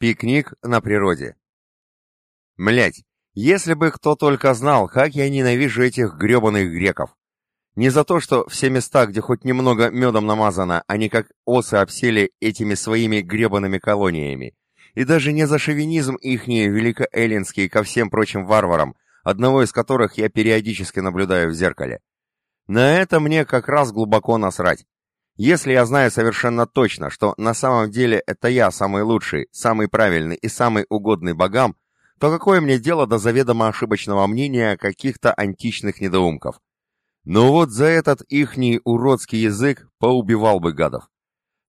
Пикник на природе. Млять, если бы кто только знал, как я ненавижу этих гребаных греков. Не за то, что все места, где хоть немного медом намазано, они как осы обсели этими своими гребаными колониями. И даже не за шовинизм ихние великоэллинские ко всем прочим варварам, одного из которых я периодически наблюдаю в зеркале. На это мне как раз глубоко насрать. Если я знаю совершенно точно, что на самом деле это я самый лучший, самый правильный и самый угодный богам, то какое мне дело до заведомо ошибочного мнения каких-то античных недоумков? Но вот за этот ихний уродский язык поубивал бы гадов.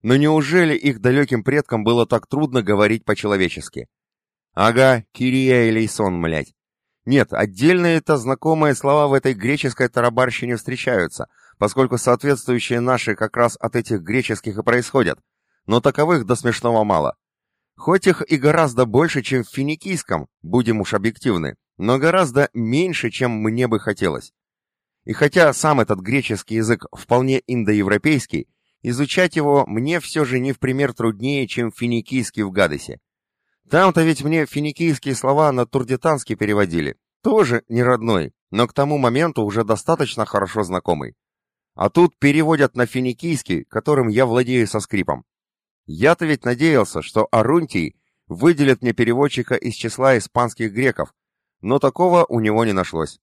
Но неужели их далеким предкам было так трудно говорить по-человечески? Ага, Кирия и Лейсон, млять. Нет, отдельные-то знакомые слова в этой греческой тарабарщине встречаются, поскольку соответствующие наши как раз от этих греческих и происходят, но таковых до смешного мало. Хоть их и гораздо больше, чем в финикийском, будем уж объективны, но гораздо меньше, чем мне бы хотелось. И хотя сам этот греческий язык вполне индоевропейский, изучать его мне все же не в пример труднее, чем финикийский в Гадесе. Там-то ведь мне финикийские слова на турдитанский переводили, тоже не родной, но к тому моменту уже достаточно хорошо знакомый. А тут переводят на финикийский, которым я владею со скрипом. Я-то ведь надеялся, что Арунтий выделит мне переводчика из числа испанских греков, но такого у него не нашлось.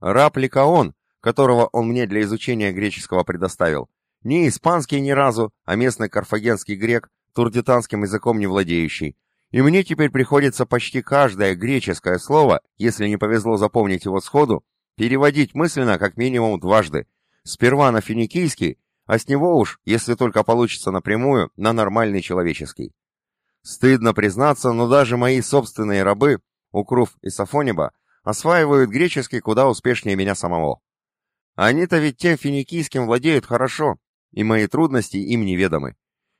Раб Ликаон, которого он мне для изучения греческого предоставил, не испанский ни разу, а местный карфагенский грек, турдитанским языком не владеющий. И мне теперь приходится почти каждое греческое слово, если не повезло запомнить его сходу, переводить мысленно как минимум дважды, Сперва на финикийский, а с него уж, если только получится напрямую, на нормальный человеческий. Стыдно признаться, но даже мои собственные рабы, Укрув и Сафониба, осваивают греческий куда успешнее меня самого. Они-то ведь тем финикийским владеют хорошо, и мои трудности им неведомы.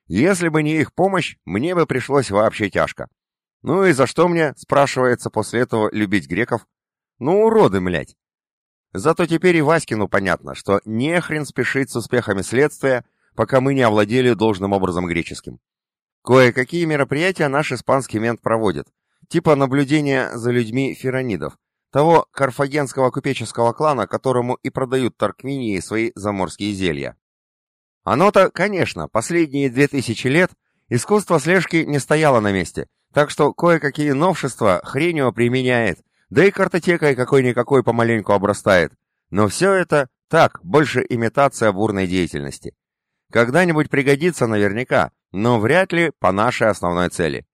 Если бы не их помощь, мне бы пришлось вообще тяжко. Ну и за что мне, спрашивается после этого, любить греков? Ну, уроды, млять. Зато теперь и Васькину понятно, что не хрен спешить с успехами следствия, пока мы не овладели должным образом греческим. Кое-какие мероприятия наш испанский мент проводит, типа наблюдения за людьми феронидов, того карфагенского купеческого клана, которому и продают Тарквинии свои заморские зелья. Оно-то, конечно, последние две тысячи лет искусство слежки не стояло на месте, так что кое-какие новшества хренью применяет, да и картотекой какой-никакой помаленьку обрастает. Но все это так, больше имитация бурной деятельности. Когда-нибудь пригодится наверняка, но вряд ли по нашей основной цели.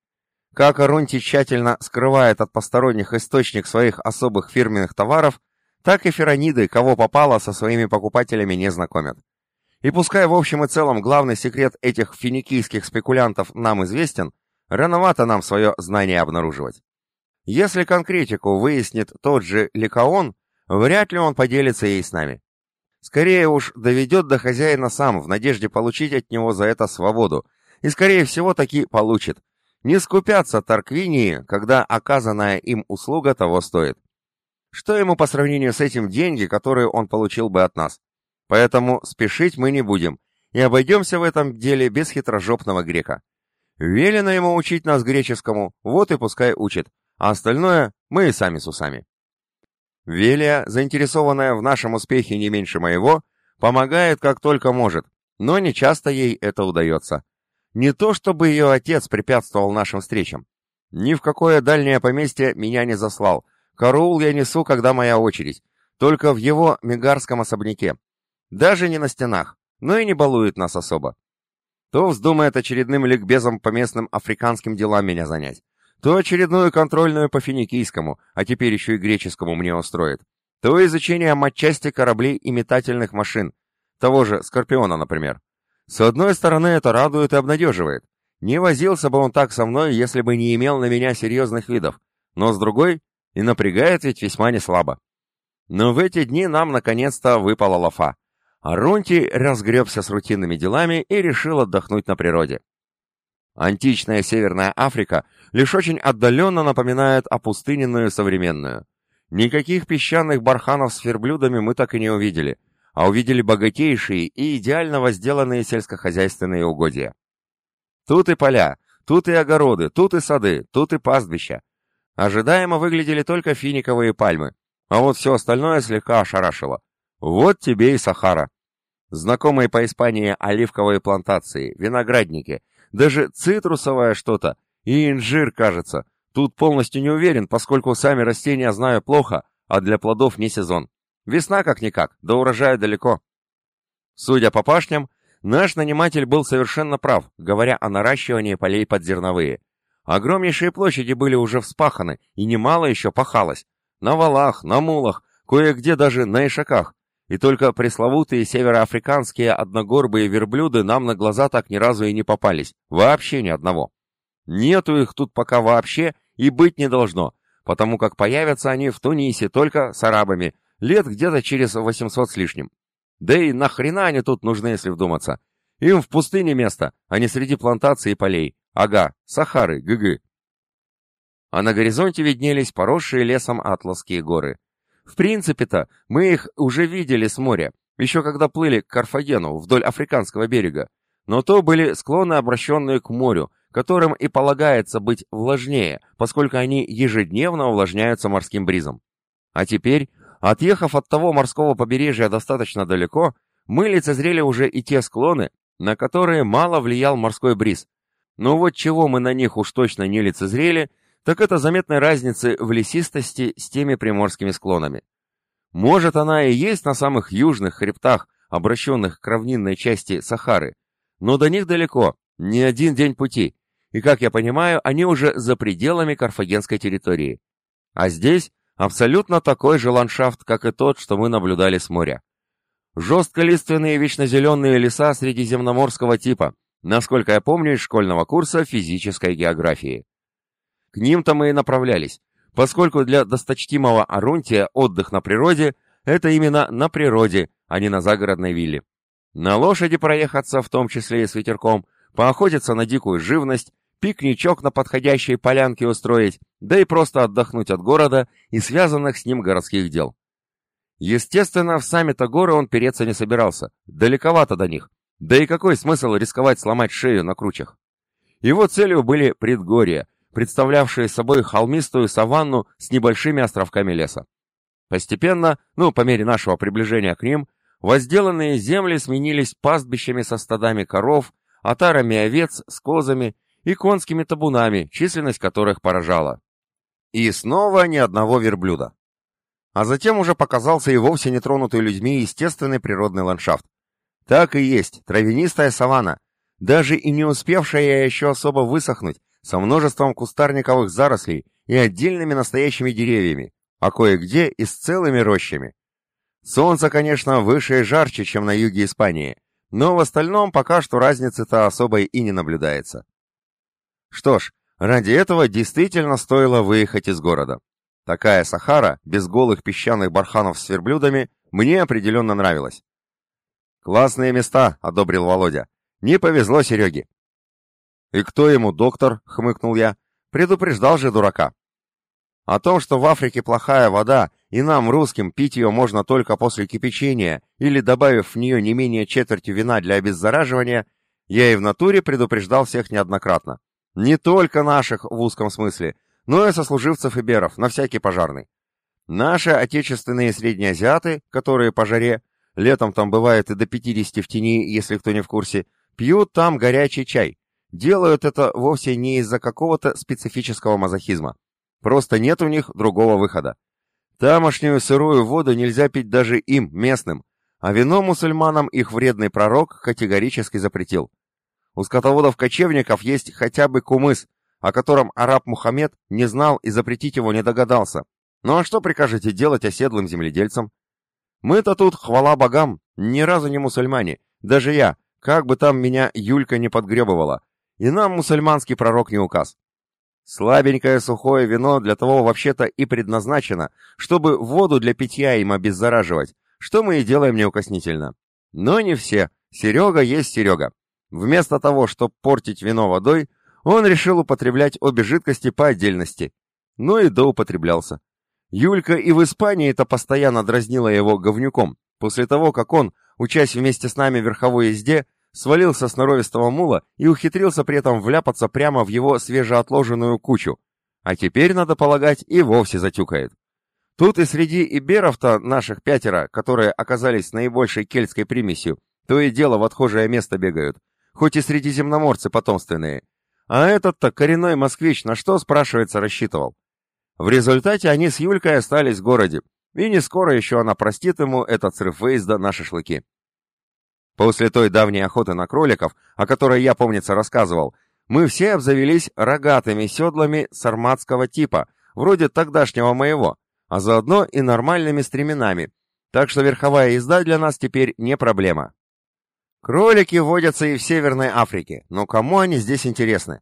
Как Арунти тщательно скрывает от посторонних источник своих особых фирменных товаров, так и ферониды, кого попало, со своими покупателями не знакомят. И пускай в общем и целом главный секрет этих финикийских спекулянтов нам известен, рановато нам свое знание обнаруживать. Если конкретику выяснит тот же Ликаон, вряд ли он поделится ей с нами. Скорее уж доведет до хозяина сам, в надежде получить от него за это свободу, и скорее всего таки получит. Не скупятся Тарквинии, когда оказанная им услуга того стоит. Что ему по сравнению с этим деньги, которые он получил бы от нас? Поэтому спешить мы не будем, и обойдемся в этом деле без хитрожопного грека. Велено ему учить нас греческому, вот и пускай учит, а остальное мы и сами с усами. Велия, заинтересованная в нашем успехе не меньше моего, помогает как только может, но не часто ей это удается. Не то чтобы ее отец препятствовал нашим встречам. Ни в какое дальнее поместье меня не заслал. Караул я несу, когда моя очередь. Только в его мегарском особняке. Даже не на стенах, но и не балует нас особо. То вздумает очередным ликбезом по местным африканским делам меня занять то очередную контрольную по финикийскому, а теперь еще и греческому мне устроит, то изучение матчасти кораблей и метательных машин, того же Скорпиона, например. С одной стороны, это радует и обнадеживает. Не возился бы он так со мной, если бы не имел на меня серьезных видов, но с другой, и напрягает ведь весьма неслабо. Но в эти дни нам наконец-то выпала лафа. Арунти разгребся с рутинными делами и решил отдохнуть на природе. Античная Северная Африка лишь очень отдаленно напоминает опустыненную современную. Никаких песчаных барханов с верблюдами мы так и не увидели, а увидели богатейшие и идеально возделанные сельскохозяйственные угодья. Тут и поля, Тут и огороды, тут и сады, тут и пастбища. Ожидаемо выглядели только финиковые пальмы, а вот все остальное слегка ошарашило. Вот тебе и Сахара. Знакомые по Испании оливковые плантации, виноградники, даже цитрусовое что-то и инжир, кажется. Тут полностью не уверен, поскольку сами растения знаю плохо, а для плодов не сезон. Весна как-никак, до урожая далеко. Судя по пашням, наш наниматель был совершенно прав, говоря о наращивании полей под зерновые. Огромнейшие площади были уже вспаханы, и немало еще пахалось. На валах, на мулах, кое-где даже на ишаках. И только пресловутые североафриканские одногорбые верблюды нам на глаза так ни разу и не попались. Вообще ни одного. Нету их тут пока вообще и быть не должно, потому как появятся они в Тунисе только с арабами, лет где-то через 800 с лишним. Да и нахрена они тут нужны, если вдуматься? Им в пустыне место, а не среди плантаций и полей. Ага, Сахары, ГГ. А на горизонте виднелись поросшие лесом Атласские горы. В принципе-то, мы их уже видели с моря, еще когда плыли к Карфагену вдоль африканского берега. Но то были склоны, обращенные к морю, которым и полагается быть влажнее, поскольку они ежедневно увлажняются морским бризом. А теперь, отъехав от того морского побережья достаточно далеко, мы лицезрели уже и те склоны, на которые мало влиял морской бриз. Но вот чего мы на них уж точно не лицезрели, так это заметной разницы в лесистости с теми приморскими склонами. Может, она и есть на самых южных хребтах, обращенных к равнинной части Сахары, но до них далеко, не один день пути, и, как я понимаю, они уже за пределами карфагенской территории. А здесь абсолютно такой же ландшафт, как и тот, что мы наблюдали с моря. Жестколиственные вечнозеленые леса средиземноморского типа, насколько я помню из школьного курса физической географии. К ним-то мы и направлялись, поскольку для досточтимого Арунтия отдых на природе – это именно на природе, а не на загородной вилле. На лошади проехаться, в том числе и с ветерком, поохотиться на дикую живность, пикничок на подходящей полянке устроить, да и просто отдохнуть от города и связанных с ним городских дел. Естественно, в сами-то горы он переться не собирался, далековато до них, да и какой смысл рисковать сломать шею на кручах? Его целью были предгорья, представлявшие собой холмистую саванну с небольшими островками леса. Постепенно, ну, по мере нашего приближения к ним, возделанные земли сменились пастбищами со стадами коров, отарами овец с козами и конскими табунами, численность которых поражала. И снова ни одного верблюда. А затем уже показался и вовсе нетронутый людьми естественный природный ландшафт. Так и есть, травянистая саванна, даже и не успевшая еще особо высохнуть, со множеством кустарниковых зарослей и отдельными настоящими деревьями, а кое-где и с целыми рощами. Солнце, конечно, выше и жарче, чем на юге Испании, но в остальном пока что разницы-то особой и не наблюдается. Что ж, ради этого действительно стоило выехать из города. Такая Сахара, без голых песчаных барханов с верблюдами, мне определенно нравилась. «Классные места», — одобрил Володя. «Не повезло Сереге». «И кто ему доктор?» — хмыкнул я. «Предупреждал же дурака». О том, что в Африке плохая вода, и нам, русским, пить ее можно только после кипячения или добавив в нее не менее четверти вина для обеззараживания, я и в натуре предупреждал всех неоднократно. Не только наших в узком смысле, но и сослуживцев Иберов, на всякий пожарный. Наши отечественные среднеазиаты, которые по жаре, летом там бывает и до 50 в тени, если кто не в курсе, пьют там горячий чай. Делают это вовсе не из-за какого-то специфического мазохизма. Просто нет у них другого выхода. Тамошнюю сырую воду нельзя пить даже им, местным, а вино мусульманам их вредный пророк категорически запретил. У скотоводов-кочевников есть хотя бы кумыс, о котором араб Мухаммед не знал и запретить его не догадался. Ну а что прикажете делать оседлым земледельцам? Мы-то тут, хвала богам, ни разу не мусульмане, даже я, как бы там меня Юлька не подгребывала, и нам мусульманский пророк не указ. Слабенькое сухое вино для того вообще-то и предназначено, чтобы воду для питья им обеззараживать, что мы и делаем неукоснительно. Но не все. Серега есть Серега. Вместо того, чтобы портить вино водой, он решил употреблять обе жидкости по отдельности. Ну и доупотреблялся. Юлька и в Испании-то постоянно дразнила его говнюком, после того, как он, учась вместе с нами в верховой езде, свалился с норовистого мула и ухитрился при этом вляпаться прямо в его свежеотложенную кучу. А теперь, надо полагать, и вовсе затюкает. Тут и среди иберов-то наших пятеро, которые оказались наибольшей кельтской примесью, то и дело в отхожее место бегают, хоть и средиземноморцы потомственные. А этот-то коренной москвич на что, спрашивается, рассчитывал? В результате они с Юлькой остались в городе, и не скоро еще она простит ему этот срыв выезда на шашлыки. После той давней охоты на кроликов, о которой я, помнится, рассказывал, мы все обзавелись рогатыми седлами сарматского типа, вроде тогдашнего моего, а заодно и нормальными стременами, так что верховая езда для нас теперь не проблема. Кролики водятся и в Северной Африке, но кому они здесь интересны?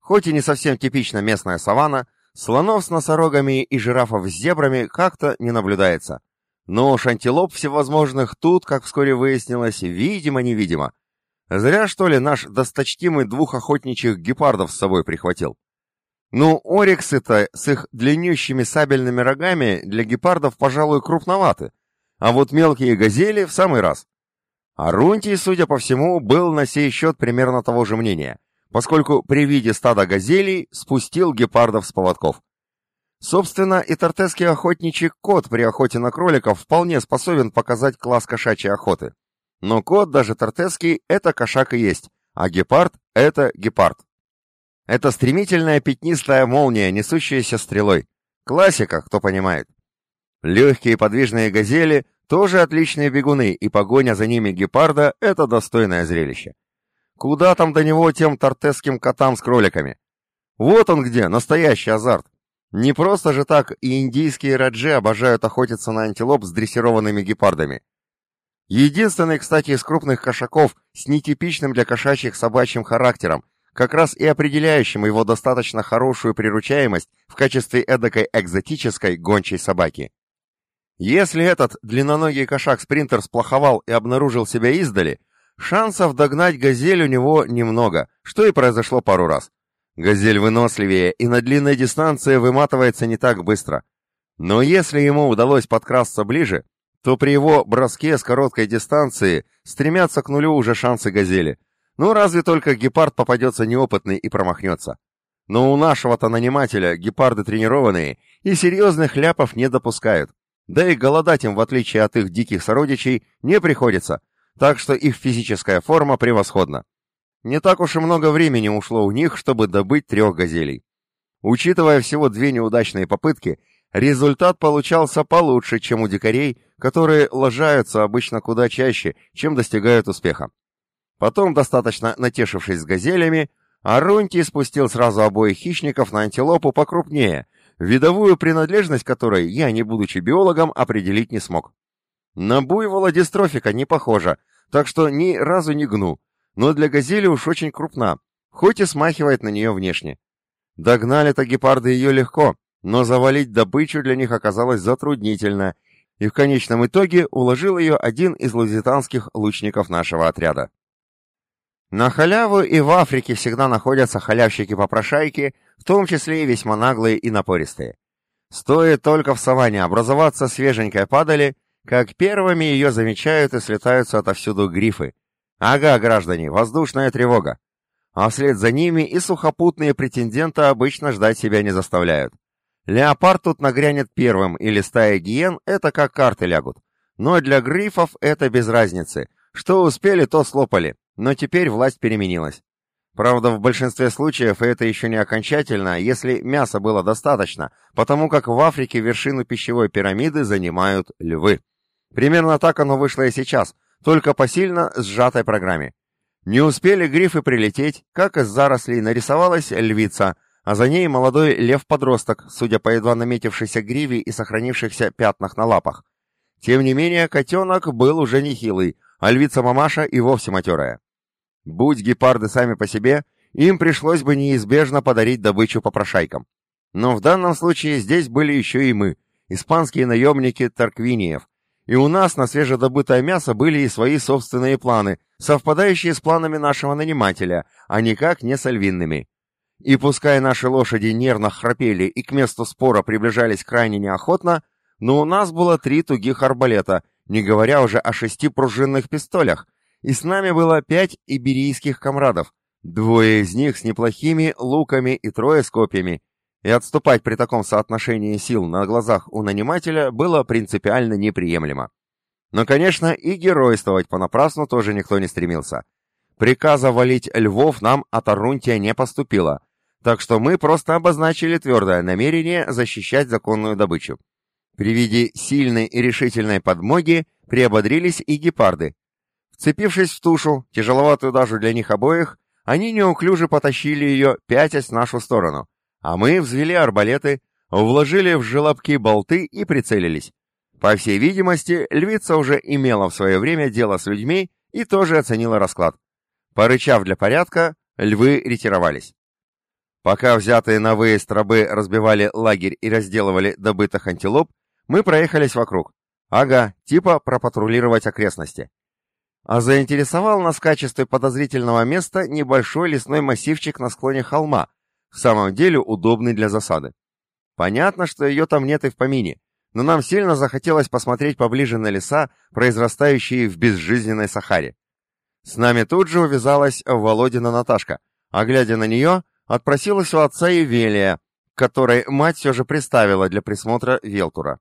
Хоть и не совсем типично местная саванна, слонов с носорогами и жирафов с зебрами как-то не наблюдается. Но уж антилоп всевозможных тут, как вскоре выяснилось, видимо-невидимо. Зря, что ли, наш досточтимый двух охотничьих гепардов с собой прихватил. Ну, ориксы-то с их длиннющими сабельными рогами для гепардов, пожалуй, крупноваты, а вот мелкие газели в самый раз. Арунтий, судя по всему, был на сей счет примерно того же мнения, поскольку при виде стада газелей спустил гепардов с поводков. Собственно, и тартесский охотничий кот при охоте на кроликов вполне способен показать класс кошачьей охоты. Но кот, даже тартесский, это кошак и есть, а гепард — это гепард. Это стремительная пятнистая молния, несущаяся стрелой. Классика, кто понимает. Легкие подвижные газели тоже отличные бегуны, и погоня за ними гепарда — это достойное зрелище. Куда там до него тем тартесским котам с кроликами? Вот он где, настоящий азарт. Не просто же так и индийские раджи обожают охотиться на антилоп с дрессированными гепардами. Единственный, кстати, из крупных кошаков с нетипичным для кошачьих собачьим характером, как раз и определяющим его достаточно хорошую приручаемость в качестве эдакой экзотической гончей собаки. Если этот длинноногий кошак-спринтер сплоховал и обнаружил себя издали, шансов догнать газель у него немного, что и произошло пару раз. Газель выносливее и на длинной дистанции выматывается не так быстро. Но если ему удалось подкрасться ближе, то при его броске с короткой дистанции стремятся к нулю уже шансы газели. Ну, разве только гепард попадется неопытный и промахнется. Но у нашего-то нанимателя гепарды тренированные и серьезных ляпов не допускают. Да и голодать им, в отличие от их диких сородичей, не приходится, так что их физическая форма превосходна. Не так уж и много времени ушло у них, чтобы добыть трех газелей. Учитывая всего две неудачные попытки, результат получался получше, чем у дикарей, которые ложаются обычно куда чаще, чем достигают успеха. Потом, достаточно натешившись с газелями, Арунтий спустил сразу обоих хищников на антилопу покрупнее, видовую принадлежность которой я, не будучи биологом, определить не смог. На буйвола дистрофика не похожа, так что ни разу не гну, но для газели уж очень крупна, хоть и смахивает на нее внешне. Догнали-то гепарды ее легко, но завалить добычу для них оказалось затруднительно, и в конечном итоге уложил ее один из лузитанских лучников нашего отряда. На халяву и в Африке всегда находятся халявщики-попрошайки, в том числе и весьма наглые и напористые. Стоит только в саванне образоваться свеженькой падали, как первыми ее замечают и слетаются отовсюду грифы, Ага, граждане, воздушная тревога. А вслед за ними и сухопутные претенденты обычно ждать себя не заставляют. Леопард тут нагрянет первым, или стая гиен — это как карты лягут. Но для грифов это без разницы. Что успели, то слопали. Но теперь власть переменилась. Правда, в большинстве случаев это еще не окончательно, если мяса было достаточно, потому как в Африке вершину пищевой пирамиды занимают львы. Примерно так оно вышло и сейчас — только по сильно сжатой программе. Не успели грифы прилететь, как из зарослей нарисовалась львица, а за ней молодой лев-подросток, судя по едва наметившейся гриве и сохранившихся пятнах на лапах. Тем не менее, котенок был уже нехилый, а львица-мамаша и вовсе матерая. Будь гепарды сами по себе, им пришлось бы неизбежно подарить добычу попрошайкам. Но в данном случае здесь были еще и мы, испанские наемники Тарквиниев, и у нас на свежедобытое мясо были и свои собственные планы, совпадающие с планами нашего нанимателя, а никак не с львиными. И пускай наши лошади нервно храпели и к месту спора приближались крайне неохотно, но у нас было три тугих арбалета, не говоря уже о шести пружинных пистолях, и с нами было пять иберийских комрадов, двое из них с неплохими луками и трое с копьями, и отступать при таком соотношении сил на глазах у нанимателя было принципиально неприемлемо. Но, конечно, и геройствовать понапрасну тоже никто не стремился. Приказа валить львов нам от Арунтия не поступило, так что мы просто обозначили твердое намерение защищать законную добычу. При виде сильной и решительной подмоги приободрились и гепарды. Вцепившись в тушу, тяжеловатую даже для них обоих, они неуклюже потащили ее, пятясь в нашу сторону, а мы взвели арбалеты, вложили в желобки болты и прицелились. По всей видимости, львица уже имела в свое время дело с людьми и тоже оценила расклад. Порычав для порядка, львы ретировались. Пока взятые на выезд рабы разбивали лагерь и разделывали добытых антилоп, мы проехались вокруг. Ага, типа пропатрулировать окрестности. А заинтересовал нас в качестве подозрительного места небольшой лесной массивчик на склоне холма, в самом деле удобный для засады. Понятно, что ее там нет и в помине, но нам сильно захотелось посмотреть поближе на леса, произрастающие в безжизненной Сахаре. С нами тут же увязалась Володина Наташка, а глядя на нее, отпросилась у отца Евелия, которой мать все же приставила для присмотра Велтура.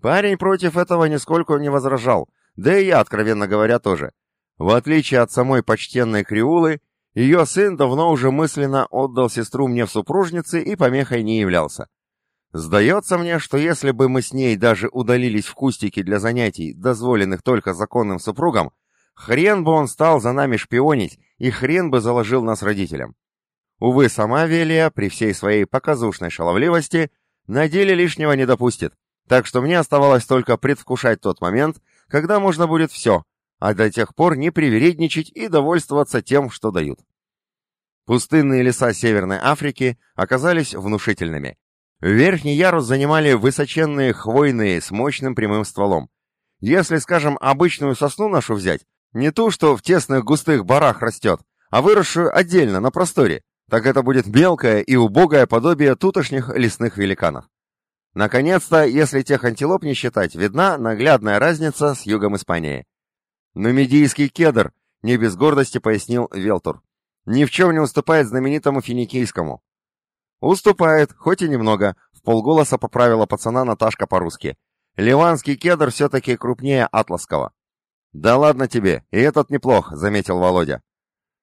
Парень против этого нисколько не возражал, да и я, откровенно говоря, тоже. В отличие от самой почтенной Криулы, ее сын давно уже мысленно отдал сестру мне в супружницы и помехой не являлся. Сдается мне, что если бы мы с ней даже удалились в кустики для занятий, дозволенных только законным супругам, хрен бы он стал за нами шпионить, и хрен бы заложил нас родителям. Увы, сама Велия, при всей своей показушной шаловливости, на деле лишнего не допустит, так что мне оставалось только предвкушать тот момент, когда можно будет все, а до тех пор не привередничать и довольствоваться тем, что дают. Пустынные леса Северной Африки оказались внушительными. Верхний ярус занимали высоченные хвойные с мощным прямым стволом. Если, скажем, обычную сосну нашу взять, не ту, что в тесных густых барах растет, а выросшую отдельно, на просторе, так это будет мелкое и убогое подобие тутошних лесных великанов. Наконец-то, если тех антилоп не считать, видна наглядная разница с югом Испании. Но медийский кедр, не без гордости пояснил Велтур, ни в чем не уступает знаменитому финикийскому. Уступает, хоть и немного, в полголоса поправила пацана Наташка по-русски. Ливанский кедр все-таки крупнее атласского. Да ладно тебе, и этот неплох, заметил Володя.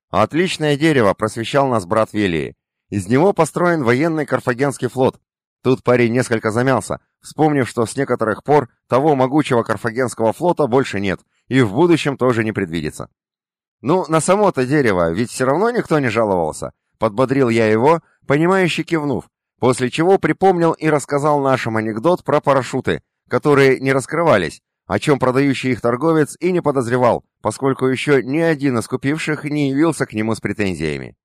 Отличное дерево, просвещал нас брат Велии. Из него построен военный карфагенский флот. Тут парень несколько замялся, вспомнив, что с некоторых пор того могучего карфагенского флота больше нет, и в будущем тоже не предвидится. Ну, на само-то дерево, ведь все равно никто не жаловался. Подбодрил я его, понимающе кивнув, после чего припомнил и рассказал нашим анекдот про парашюты, которые не раскрывались, о чем продающий их торговец и не подозревал, поскольку еще ни один из купивших не явился к нему с претензиями.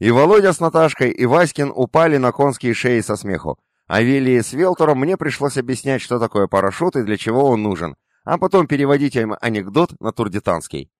И Володя с Наташкой, и Васькин упали на конские шеи со смеху, а Вилли с Велтором мне пришлось объяснять, что такое парашют и для чего он нужен, а потом переводить им анекдот на турдитанский.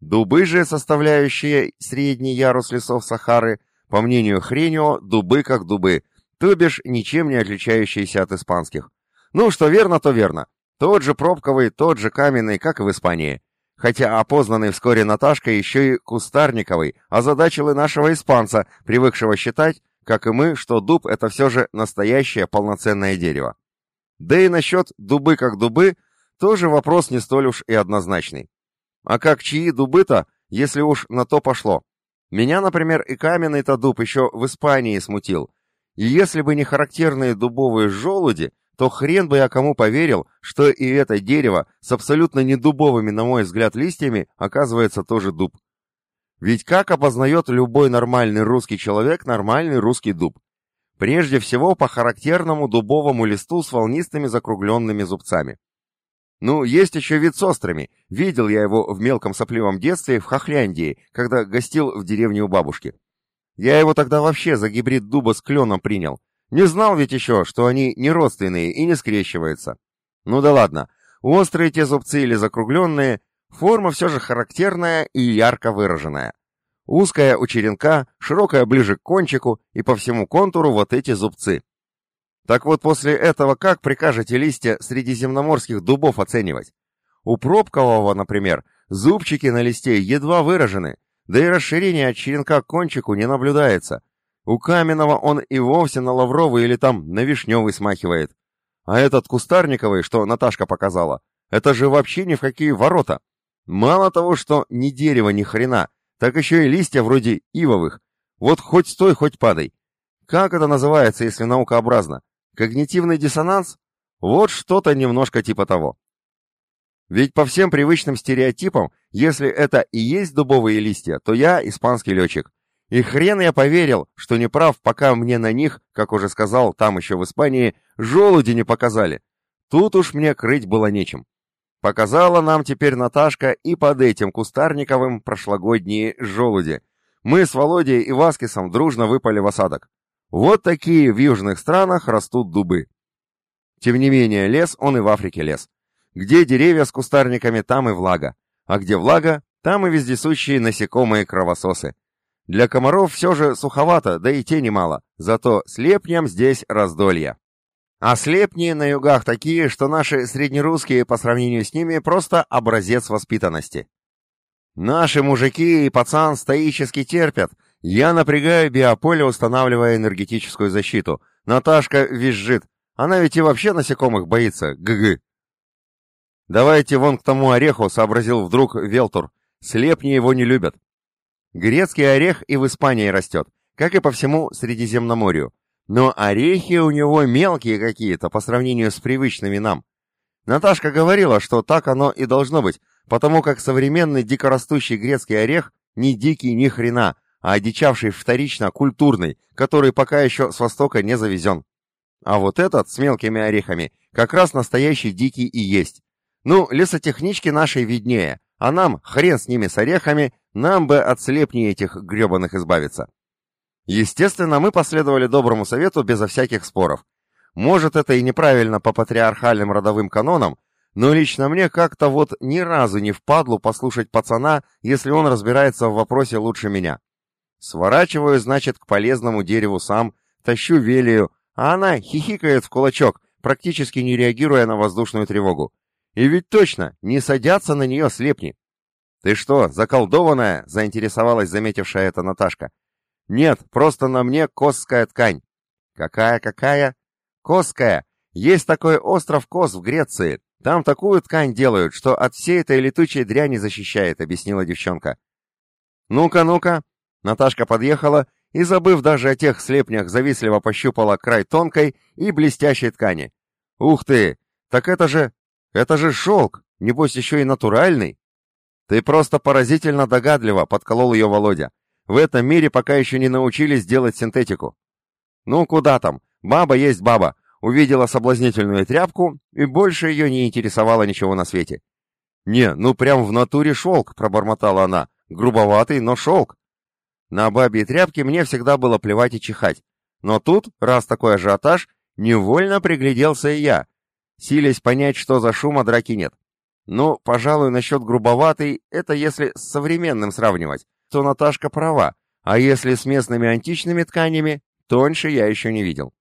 Дубы же, составляющие средний ярус лесов Сахары, по мнению Хренио, дубы как дубы, то бишь ничем не отличающиеся от испанских. Ну, что верно, то верно. Тот же пробковый, тот же каменный, как и в Испании. Хотя опознанный вскоре Наташка еще и кустарниковый озадачил и нашего испанца, привыкшего считать, как и мы, что дуб — это все же настоящее полноценное дерево. Да и насчет дубы как дубы тоже вопрос не столь уж и однозначный. А как чьи дубы-то, если уж на то пошло? Меня, например, и каменный-то дуб еще в Испании смутил. И если бы не характерные дубовые желуди, то хрен бы я кому поверил, что и это дерево с абсолютно не дубовыми, на мой взгляд, листьями оказывается тоже дуб. Ведь как опознает любой нормальный русский человек нормальный русский дуб? Прежде всего по характерному дубовому листу с волнистыми закругленными зубцами. Ну, есть еще вид с острыми. Видел я его в мелком сопливом детстве в Хохляндии, когда гостил в деревне у бабушки. Я его тогда вообще за гибрид дуба с кленом принял. Не знал ведь еще, что они не родственные и не скрещиваются. Ну да ладно, острые те зубцы или закругленные, форма все же характерная и ярко выраженная. Узкая у черенка, широкая ближе к кончику и по всему контуру вот эти зубцы. Так вот после этого как прикажете листья средиземноморских дубов оценивать? У пробкового, например, Зубчики на листе едва выражены, да и расширение от черенка к кончику не наблюдается. У каменного он и вовсе на лавровый или там на вишневый смахивает. А этот кустарниковый, что Наташка показала, это же вообще ни в какие ворота. Мало того, что ни дерево, ни хрена, так еще и листья вроде ивовых. Вот хоть стой, хоть падай. Как это называется, если наукообразно? Когнитивный диссонанс? Вот что-то немножко типа того. Ведь по всем привычным стереотипам, если это и есть дубовые листья, то я испанский летчик. И хрен я поверил, что не прав, пока мне на них, как уже сказал, там еще в Испании, желуди не показали. Тут уж мне крыть было нечем. Показала нам теперь Наташка и под этим кустарниковым прошлогодние желуди. Мы с Володей и Васкисом дружно выпали в осадок. Вот такие в южных странах растут дубы. Тем не менее, лес он и в Африке лес. Где деревья с кустарниками, там и влага. А где влага, там и вездесущие насекомые-кровососы. Для комаров все же суховато, да и тени мало, зато слепням здесь раздолье. А слепни на югах такие, что наши среднерусские по сравнению с ними просто образец воспитанности. Наши мужики и пацан стоически терпят. Я напрягаю биополе, устанавливая энергетическую защиту. Наташка визжит. Она ведь и вообще насекомых боится. ГГ. «Давайте вон к тому ореху», — сообразил вдруг Велтур. «Слепни его не любят». Грецкий орех и в Испании растет, как и по всему Средиземноморью. Но орехи у него мелкие какие-то по сравнению с привычными нам. Наташка говорила, что так оно и должно быть, потому как современный дикорастущий грецкий орех не дикий ни хрена, а одичавший вторично культурный, который пока еще с востока не завезен. А вот этот с мелкими орехами как раз настоящий дикий и есть. Ну, лесотехнички нашей виднее, а нам, хрен с ними с орехами, нам бы от слепней этих гребаных избавиться. Естественно, мы последовали доброму совету безо всяких споров. Может, это и неправильно по патриархальным родовым канонам, но лично мне как-то вот ни разу не впадлу послушать пацана, если он разбирается в вопросе лучше меня. Сворачиваю, значит, к полезному дереву сам, тащу велию, а она хихикает в кулачок, практически не реагируя на воздушную тревогу. И ведь точно, не садятся на нее слепни. «Ты что, заколдованная?» — заинтересовалась заметившая это Наташка. «Нет, просто на мне косская ткань». «Какая-какая?» «Косская. Есть такой остров Кос в Греции. Там такую ткань делают, что от всей этой летучей дряни защищает», — объяснила девчонка. «Ну-ка, ну-ка». Наташка подъехала и, забыв даже о тех слепнях, завистливо пощупала край тонкой и блестящей ткани. «Ух ты! Так это же это же шелк, небось еще и натуральный. Ты просто поразительно догадлива, подколол ее Володя. В этом мире пока еще не научились делать синтетику. Ну куда там, баба есть баба. Увидела соблазнительную тряпку, и больше ее не интересовало ничего на свете. «Не, ну прям в натуре шелк», — пробормотала она. «Грубоватый, но шелк». На бабьи тряпки мне всегда было плевать и чихать. Но тут, раз такой ажиотаж, невольно пригляделся и я, силясь понять, что за шума драки нет. Ну, пожалуй, насчет грубоватой, это если с современным сравнивать, то Наташка права, а если с местными античными тканями, тоньше я еще не видел.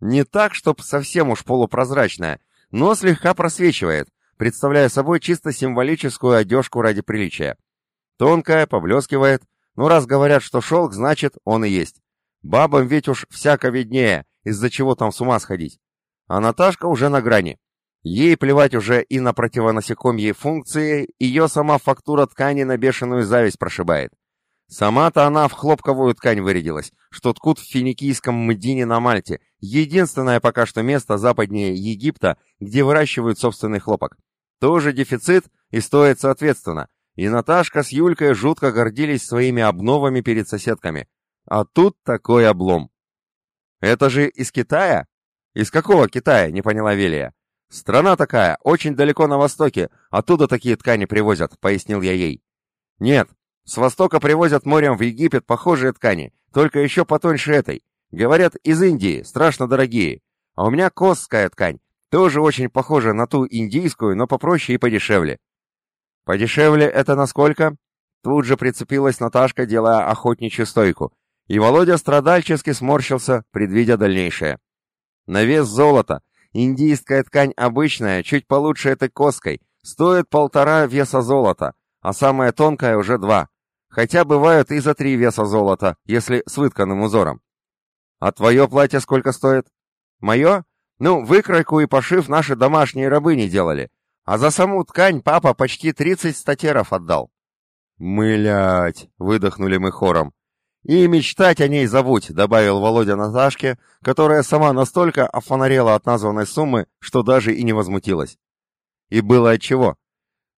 Не так, чтоб совсем уж полупрозрачная, но слегка просвечивает, представляя собой чисто символическую одежку ради приличия. Тонкая, поблескивает, ну раз говорят, что шелк, значит, он и есть. Бабам ведь уж всяко виднее, из-за чего там с ума сходить. А Наташка уже на грани. Ей плевать уже и на противонасекомье функции, ее сама фактура ткани на бешеную зависть прошибает. Сама-то она в хлопковую ткань вырядилась, что ткут в финикийском Мдине на Мальте, единственное пока что место западнее Египта, где выращивают собственный хлопок. Тоже дефицит и стоит соответственно. И Наташка с Юлькой жутко гордились своими обновами перед соседками. А тут такой облом. Это же из Китая? «Из какого Китая?» — не поняла Велия. «Страна такая, очень далеко на востоке, оттуда такие ткани привозят», — пояснил я ей. «Нет, с востока привозят морем в Египет похожие ткани, только еще потоньше этой. Говорят, из Индии, страшно дорогие. А у меня косская ткань, тоже очень похожа на ту индийскую, но попроще и подешевле». «Подешевле это насколько?» Тут же прицепилась Наташка, делая охотничью стойку, и Володя страдальчески сморщился, предвидя дальнейшее. На вес золота. Индийская ткань обычная, чуть получше этой коской. Стоит полтора веса золота. а самая тонкая уже два. Хотя бывают и за три веса золота, если с вытканным узором. А твое платье сколько стоит? Мое? Ну, выкройку и пошив наши домашние рабы не делали. А за саму ткань папа почти тридцать статеров отдал. «Мылять!» — выдохнули мы хором. «И мечтать о ней забудь», — добавил Володя Наташке, которая сама настолько офонарела от названной суммы, что даже и не возмутилась. И было отчего.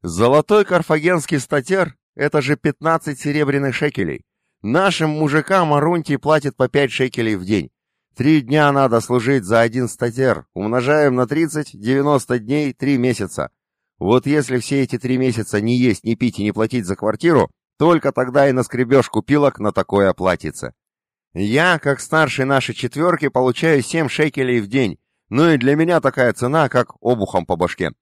Золотой карфагенский статер — это же пятнадцать серебряных шекелей. Нашим мужикам Арунтий платит по пять шекелей в день. Три дня надо служить за один статер. Умножаем на тридцать, девяносто дней, три месяца. Вот если все эти три месяца не есть, не пить и не платить за квартиру, только тогда и наскребешь купилок на такое платьице. Я, как старший нашей четверки, получаю семь шекелей в день, ну и для меня такая цена, как обухом по башке.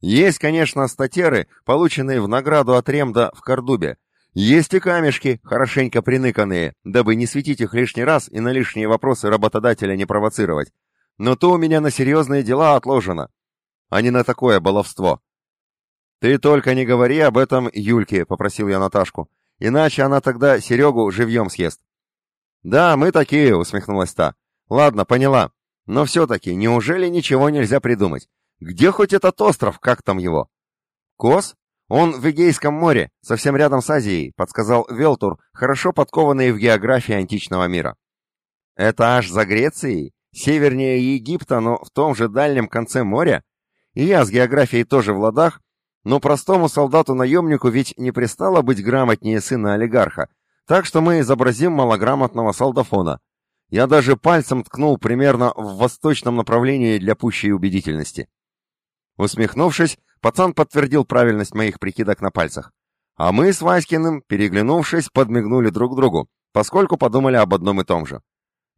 Есть, конечно, статеры, полученные в награду от Ремда в Кордубе, есть и камешки, хорошенько приныканные, дабы не светить их лишний раз и на лишние вопросы работодателя не провоцировать. Но то у меня на серьезные дела отложено, а не на такое баловство. «Ты только не говори об этом Юльке», — попросил я Наташку, «иначе она тогда Серегу живьем съест». «Да, мы такие», — усмехнулась та. «Ладно, поняла. Но все-таки, неужели ничего нельзя придумать? Где хоть этот остров, как там его?» «Кос?» «Он в Эгейском море, совсем рядом с Азией», — подсказал Велтур, хорошо подкованный в географии античного мира. «Это аж за Грецией? Севернее Египта, но в том же дальнем конце моря? И я с географией тоже в ладах, но простому солдату-наемнику ведь не пристало быть грамотнее сына олигарха, так что мы изобразим малограмотного солдафона. Я даже пальцем ткнул примерно в восточном направлении для пущей убедительности. Усмехнувшись, Пацан подтвердил правильность моих прикидок на пальцах. А мы с Васькиным, переглянувшись, подмигнули друг другу, поскольку подумали об одном и том же.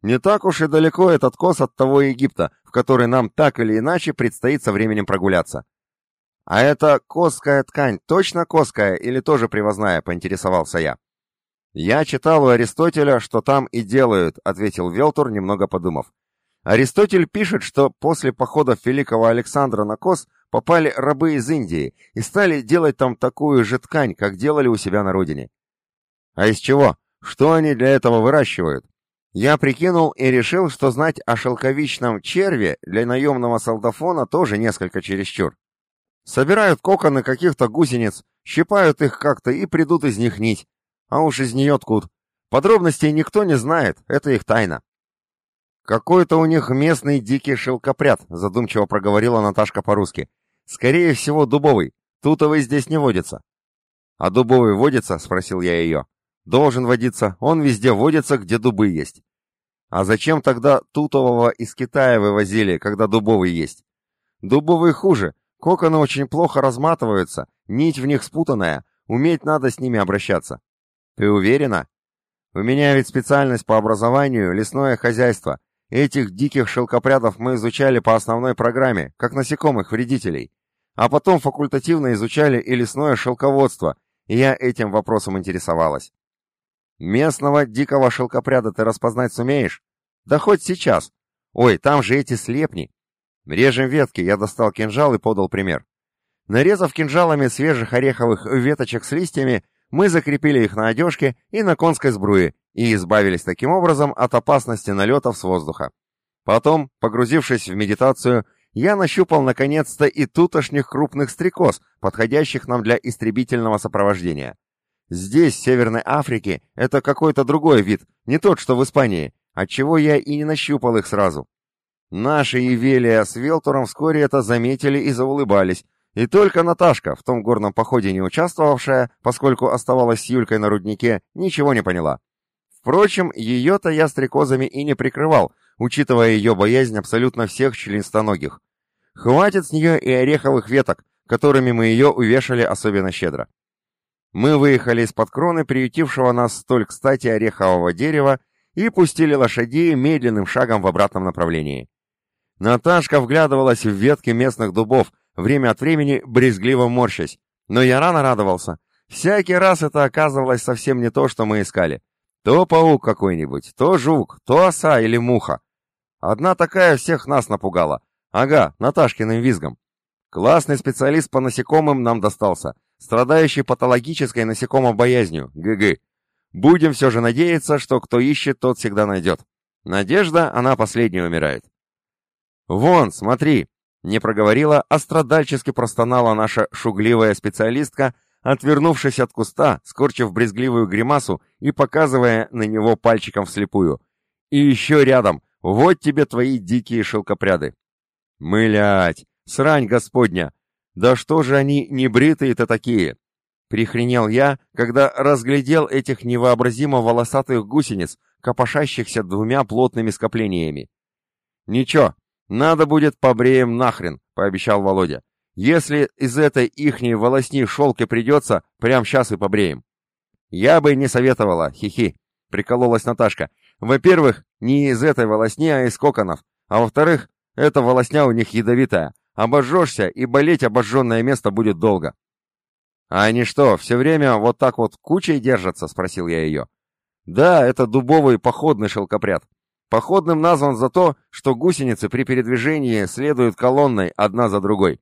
Не так уж и далеко этот кос от того Египта, в который нам так или иначе предстоит со временем прогуляться. А эта коская ткань точно коская или тоже привозная, поинтересовался я. Я читал у Аристотеля, что там и делают, ответил Велтур, немного подумав. Аристотель пишет, что после походов великого Александра на Кос попали рабы из Индии и стали делать там такую же ткань, как делали у себя на родине. А из чего? Что они для этого выращивают? Я прикинул и решил, что знать о шелковичном черве для наемного солдафона тоже несколько чересчур. Собирают коконы каких-то гусениц, щипают их как-то и придут из них нить. А уж из нее ткут. Подробностей никто не знает, это их тайна. «Какой-то у них местный дикий шелкопряд», — задумчиво проговорила Наташка по-русски. «Скорее всего, дубовый. Тутовый здесь не водится». «А дубовый водится?» — спросил я ее. «Должен водиться. Он везде водится, где дубы есть». «А зачем тогда тутового из Китая вывозили, когда дубовый есть?» «Дубовый хуже. Коконы очень плохо разматываются, нить в них спутанная. Уметь надо с ними обращаться». «Ты уверена?» «У меня ведь специальность по образованию — лесное хозяйство. Этих диких шелкопрядов мы изучали по основной программе, как насекомых-вредителей. А потом факультативно изучали и лесное шелководство, и я этим вопросом интересовалась. Местного дикого шелкопряда ты распознать сумеешь? Да хоть сейчас. Ой, там же эти слепни. Режем ветки, я достал кинжал и подал пример. Нарезав кинжалами свежих ореховых веточек с листьями, мы закрепили их на одежке и на конской сбруе и избавились таким образом от опасности налетов с воздуха. Потом, погрузившись в медитацию, я нащупал наконец-то и тутошних крупных стрекоз, подходящих нам для истребительного сопровождения. Здесь, в Северной Африке, это какой-то другой вид, не тот, что в Испании, отчего я и не нащупал их сразу. Наши Евелия с Велтуром вскоре это заметили и заулыбались, и только Наташка, в том горном походе не участвовавшая, поскольку оставалась с Юлькой на руднике, ничего не поняла. Впрочем, ее-то я стрекозами и не прикрывал, учитывая ее боязнь абсолютно всех членистоногих. Хватит с нее и ореховых веток, которыми мы ее увешали особенно щедро. Мы выехали из-под кроны приютившего нас столь кстати орехового дерева и пустили лошадей медленным шагом в обратном направлении. Наташка вглядывалась в ветки местных дубов, время от времени брезгливо морщась, но я рано радовался. Всякий раз это оказывалось совсем не то, что мы искали. То паук какой-нибудь, то жук, то оса или муха. Одна такая всех нас напугала. Ага, Наташкиным визгом. Классный специалист по насекомым нам достался. страдающий патологической насекомобоязнью, ГГ. Будем все же надеяться, что кто ищет, тот всегда найдет. Надежда, она последней умирает. «Вон, смотри!» — не проговорила, а страдальчески простонала наша шугливая специалистка, отвернувшись от куста, скорчив брезгливую гримасу и показывая на него пальчиком вслепую. «И еще рядом! Вот тебе твои дикие шелкопряды!» «Мылять! Срань господня! Да что же они не бритые-то такие?» Прихренел я, когда разглядел этих невообразимо волосатых гусениц, копошащихся двумя плотными скоплениями. «Ничего, надо будет побреем нахрен», — пообещал Володя. «Если из этой ихней волосни шелки придется, прям сейчас и побреем». «Я бы не советовала, хихи», — прикололась Наташка. «Во-первых, не из этой волосни, а из коконов. А во-вторых, эта волосня у них ядовитая. Обожжешься, и болеть обожженное место будет долго». «А они что, все время вот так вот кучей держатся?» — спросил я ее. «Да, это дубовый походный шелкопряд. Походным назван за то, что гусеницы при передвижении следуют колонной одна за другой.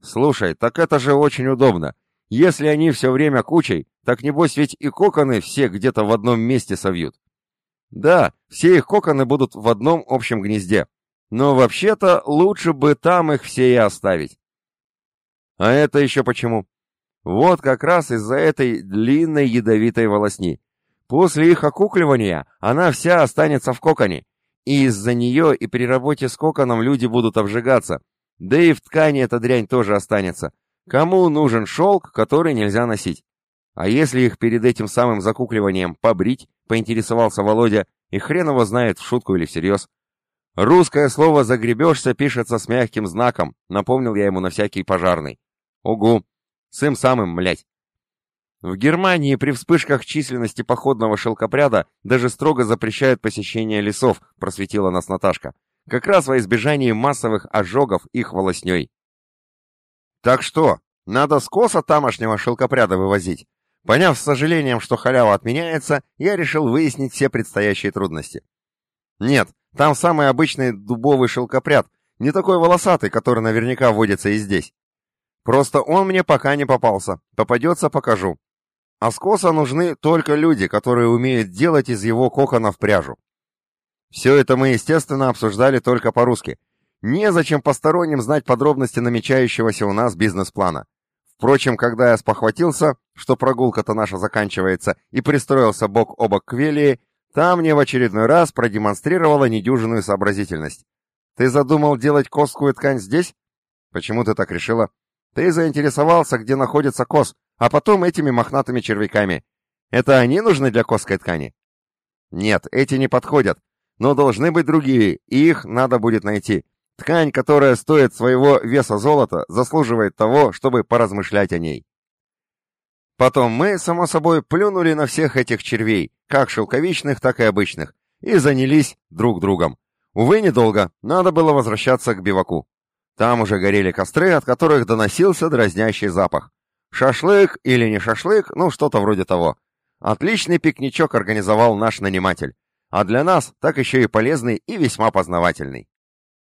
Слушай, так это же очень удобно. Если они все время кучей, так небось ведь и коконы все где-то в одном месте совьют. Да, все их коконы будут в одном общем гнезде. Но вообще-то лучше бы там их все и оставить. А это еще почему? Вот как раз из-за этой длинной ядовитой волосни. После их окукливания она вся останется в коконе, и из-за нее и при работе с коконом люди будут обжигаться, да и в ткани эта дрянь тоже останется. Кому нужен шелк, который нельзя носить? А если их перед этим самым закукливанием побрить, поинтересовался Володя, и хрен его знает, в шутку или всерьез. Русское слово «загребешься» пишется с мягким знаком, напомнил я ему на всякий пожарный. Угу, с им самым, млять. В Германии при вспышках численности походного шелкопряда даже строго запрещают посещение лесов, просветила нас Наташка, как раз во избежании массовых ожогов их волосней. Так что, надо скоса тамошнего шелкопряда вывозить. Поняв с сожалением, что халява отменяется, я решил выяснить все предстоящие трудности. Нет, там самый обычный дубовый шелкопряд, не такой волосатый, который наверняка водится и здесь. Просто он мне пока не попался. Попадется, покажу. А скоса нужны только люди, которые умеют делать из его коконов пряжу. Все это мы, естественно, обсуждали только по-русски. Незачем посторонним знать подробности намечающегося у нас бизнес-плана. Впрочем, когда я спохватился, что прогулка-то наша заканчивается, и пристроился бок о бок к Велии, там мне в очередной раз продемонстрировала недюжинную сообразительность. «Ты задумал делать косскую ткань здесь?» «Почему ты так решила?» Ты заинтересовался, где находится кос, а потом этими мохнатыми червяками. Это они нужны для коской ткани? Нет, эти не подходят, но должны быть другие, и их надо будет найти. Ткань, которая стоит своего веса золота, заслуживает того, чтобы поразмышлять о ней. Потом мы, само собой, плюнули на всех этих червей, как шелковичных, так и обычных, и занялись друг другом. Увы, недолго, надо было возвращаться к биваку. Там уже горели костры, от которых доносился дразнящий запах. Шашлык или не шашлык, ну что-то вроде того. Отличный пикничок организовал наш наниматель. А для нас так еще и полезный и весьма познавательный.